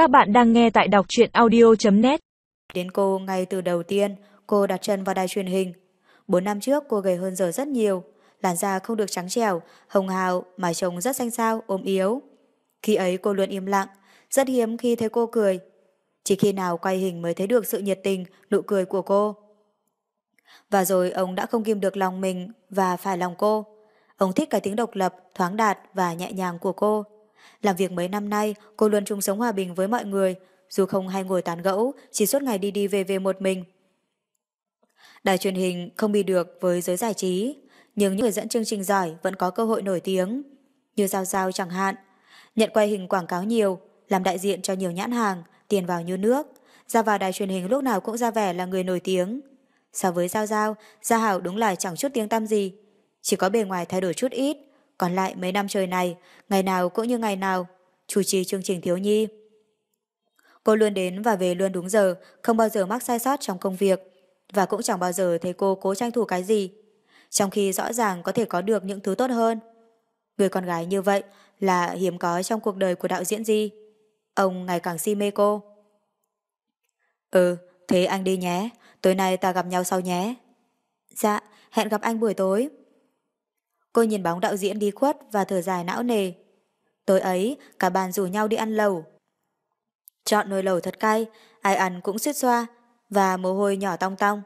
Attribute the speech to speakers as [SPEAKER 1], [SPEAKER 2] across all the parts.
[SPEAKER 1] Các bạn đang nghe tại đọc truyện audio.net
[SPEAKER 2] Đến cô ngay từ đầu tiên, cô đặt chân vào đài truyền hình. Bốn năm trước cô gầy hơn giờ rất nhiều, làn da không được trắng trẻo, hồng hào mà trông rất xanh xao, ốm yếu. Khi ấy cô luôn im lặng, rất hiếm khi thấy cô cười. Chỉ khi nào quay hình mới thấy được sự nhiệt tình, nụ cười của cô. Và rồi ông đã không kìm được lòng mình và phải lòng cô. Ông thích cái tiếng độc lập, thoáng đạt và nhẹ nhàng của cô. Làm việc mấy năm nay, cô luôn chung sống hòa bình với mọi người, dù không hay ngồi tán gẫu, chỉ suốt ngày đi đi về về một mình. Đài truyền hình không bị được với giới giải trí, nhưng những người dẫn chương trình giỏi vẫn có cơ hội nổi tiếng, như Giao Giao chẳng hạn. Nhận quay hình quảng cáo nhiều, làm đại diện cho nhiều nhãn hàng, tiền vào như nước, ra vào đài truyền hình lúc nào cũng ra vẻ là người nổi tiếng. So với Giao Giao, Gia Hảo đúng là chẳng chút tiếng tăm gì, chỉ có bề ngoài thay đổi chút ít, còn lại mấy năm trời này, ngày nào cũng như ngày nào, chủ trì chương trình thiếu nhi. Cô luôn đến và về luôn đúng giờ, không bao giờ mắc sai sót trong công việc, và cũng chẳng bao giờ thấy cô cố tranh thủ cái gì, trong khi rõ ràng có thể có được những thứ tốt hơn. Người con gái như vậy là hiếm có trong cuộc đời của đạo diễn Di. Ông ngày càng si mê cô. Ừ, thế anh đi nhé, tối nay ta gặp nhau sau nhé. Dạ, hẹn gặp anh buổi tối. Cô nhìn bóng đạo diễn đi khuất và thở dài não nề. Tối ấy, cả bàn rủ nhau đi ăn lẩu. Chọn nồi lẩu thật cay, ai ăn cũng suýt xoa, và mồ hôi nhỏ tong tong.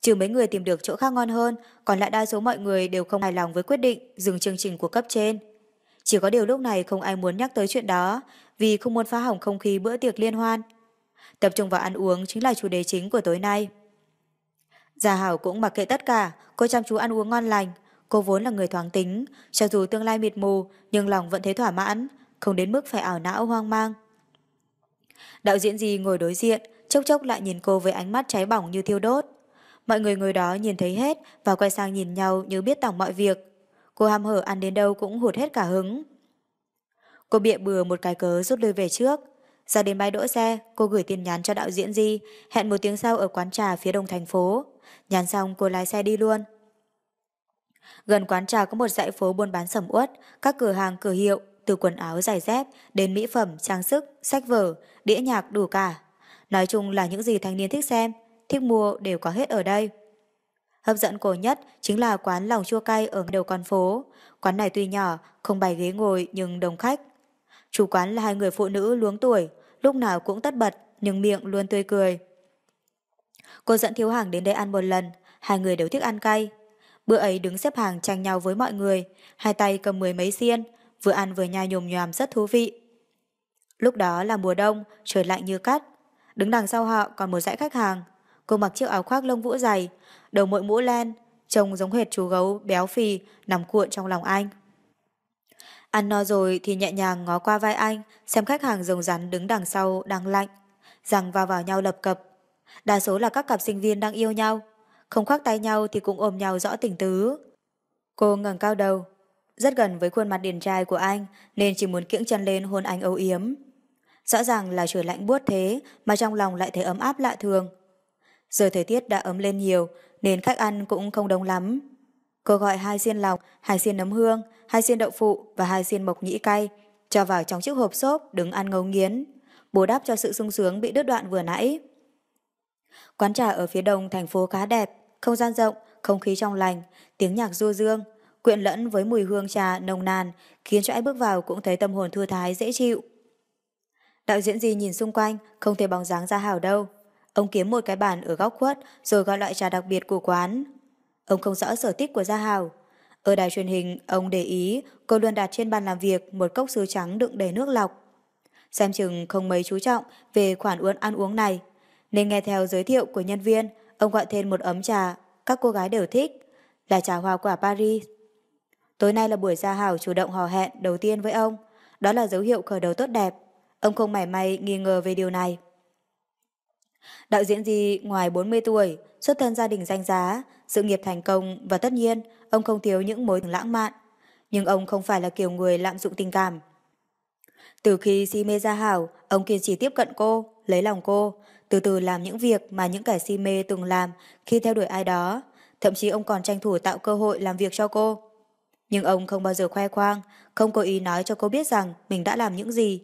[SPEAKER 2] Trừ mấy người tìm được chỗ khác ngon hơn, còn lại đa số mọi người đều không hài lòng với quyết định dừng chương trình của cấp trên. Chỉ có điều lúc này không ai muốn nhắc tới chuyện đó, vì không muốn phá hỏng không khí bữa tiệc liên hoan. Tập trung vào ăn uống chính là chủ đề chính của tối nay. già Hảo cũng mặc kệ tất cả, cô chăm chú ăn uống ngon lành, Cô vốn là người thoáng tính, cho dù tương lai mịt mù, nhưng lòng vẫn thấy thỏa mãn, không đến mức phải ảo não hoang mang. Đạo diễn gì ngồi đối diện, chốc chốc lại nhìn cô với ánh mắt cháy bỏng như thiêu đốt. Mọi người ngồi đó nhìn thấy hết và quay sang nhìn nhau như biết tỏng mọi việc. Cô ham hở ăn đến đâu cũng hụt hết cả hứng. Cô bịa bừa một cái cớ rút lui về trước. Ra đến bãi đỗ xe, cô gửi tin nhắn cho đạo diễn Di, hẹn một tiếng sau ở quán trà phía đông thành phố. Nhắn xong cô lái xe đi luôn. Gần quán trà có một dãy phố buôn bán sầm uất, các cửa hàng cửa hiệu, từ quần áo giày dép đến mỹ phẩm, trang sức, sách vở, đĩa nhạc đủ cả. Nói chung là những gì thanh niên thích xem, thích mua đều có hết ở đây. Hấp dẫn cổ nhất chính là quán lòng chua cay ở đầu con phố. Quán này tuy nhỏ, không bày ghế ngồi nhưng đông khách. Chủ quán là hai người phụ nữ luống tuổi, lúc nào cũng tất bật nhưng miệng luôn tươi cười. Cô dẫn thiếu hàng đến đây ăn một lần, hai người đều thích ăn cay, Bữa ấy đứng xếp hàng tranh nhau với mọi người, hai tay cầm mười mấy xiên, vừa ăn vừa nhai nhồm nhòm rất thú vị. Lúc đó là mùa đông, trời lạnh như cắt. Đứng đằng sau họ còn một dãy khách hàng. Cô mặc chiếc áo khoác lông vũ dày, đầu mội mũ len, trông giống hệt chú gấu béo phì nằm cuộn trong lòng anh. Ăn no rồi thì nhẹ nhàng ngó qua vai anh, xem khách hàng rồng rắn đứng đằng sau đang lạnh, rằng vào vào nhau lập cập. Đa số là các cặp sinh viên đang yêu nhau, không khoác tay nhau thì cũng ôm nhau rõ tình tứ. Cô ngẩng cao đầu, rất gần với khuôn mặt điển trai của anh nên chỉ muốn kiễng chân lên hôn anh âu yếm. Rõ ràng là trời lạnh buốt thế mà trong lòng lại thấy ấm áp lạ thường. Giờ thời tiết đã ấm lên nhiều nên khách ăn cũng không đông lắm. Cô gọi hai xiên lòng, hai xiên nấm hương, hai xiên đậu phụ và hai xiên mộc nhĩ cay cho vào trong chiếc hộp xốp đứng ăn ngấu nghiến, bù đắp cho sự sung sướng bị đứt đoạn vừa nãy. Quán trà ở phía đông thành phố khá đẹp, không gian rộng, không khí trong lành, tiếng nhạc du dương, quyện lẫn với mùi hương trà nồng nàn, khiến cho ai bước vào cũng thấy tâm hồn thư thái dễ chịu. Đạo diễn gì nhìn xung quanh, không thấy bóng dáng ra hảo đâu. Ông kiếm một cái bàn ở góc khuất rồi gọi loại trà đặc biệt của quán. Ông không rõ sở thích của Gia hào. Ở đài truyền hình, ông để ý cô luôn đặt trên bàn làm việc một cốc sứ trắng đựng đầy nước lọc. Xem chừng không mấy chú trọng về khoản uống ăn uống này, nên nghe theo giới thiệu của nhân viên, ông gọi thêm một ấm trà, các cô gái đều thích, là trà hoa quả Paris. Tối nay là buổi gia hảo chủ động hò hẹn đầu tiên với ông, đó là dấu hiệu khởi đầu tốt đẹp. Ông không mảy may nghi ngờ về điều này. Đạo diễn gì ngoài 40 tuổi, xuất thân gia đình danh giá, sự nghiệp thành công và tất nhiên ông không thiếu những mối lãng mạn. Nhưng ông không phải là kiểu người lạm dụng tình cảm. Từ khi si mê Gia Hảo, ông kiên trì tiếp cận cô, lấy lòng cô, từ từ làm những việc mà những kẻ si mê từng làm khi theo đuổi ai đó. Thậm chí ông còn tranh thủ tạo cơ hội làm việc cho cô. Nhưng ông không bao giờ khoe khoang, không cố ý nói cho cô biết rằng mình đã làm những gì.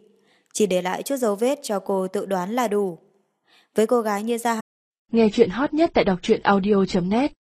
[SPEAKER 2] chỉ để lại chút dấu vết cho cô tự đoán là đủ. Với cô gái như Gia
[SPEAKER 1] Nghe chuyện hot nhất tại đọc truyện audio.net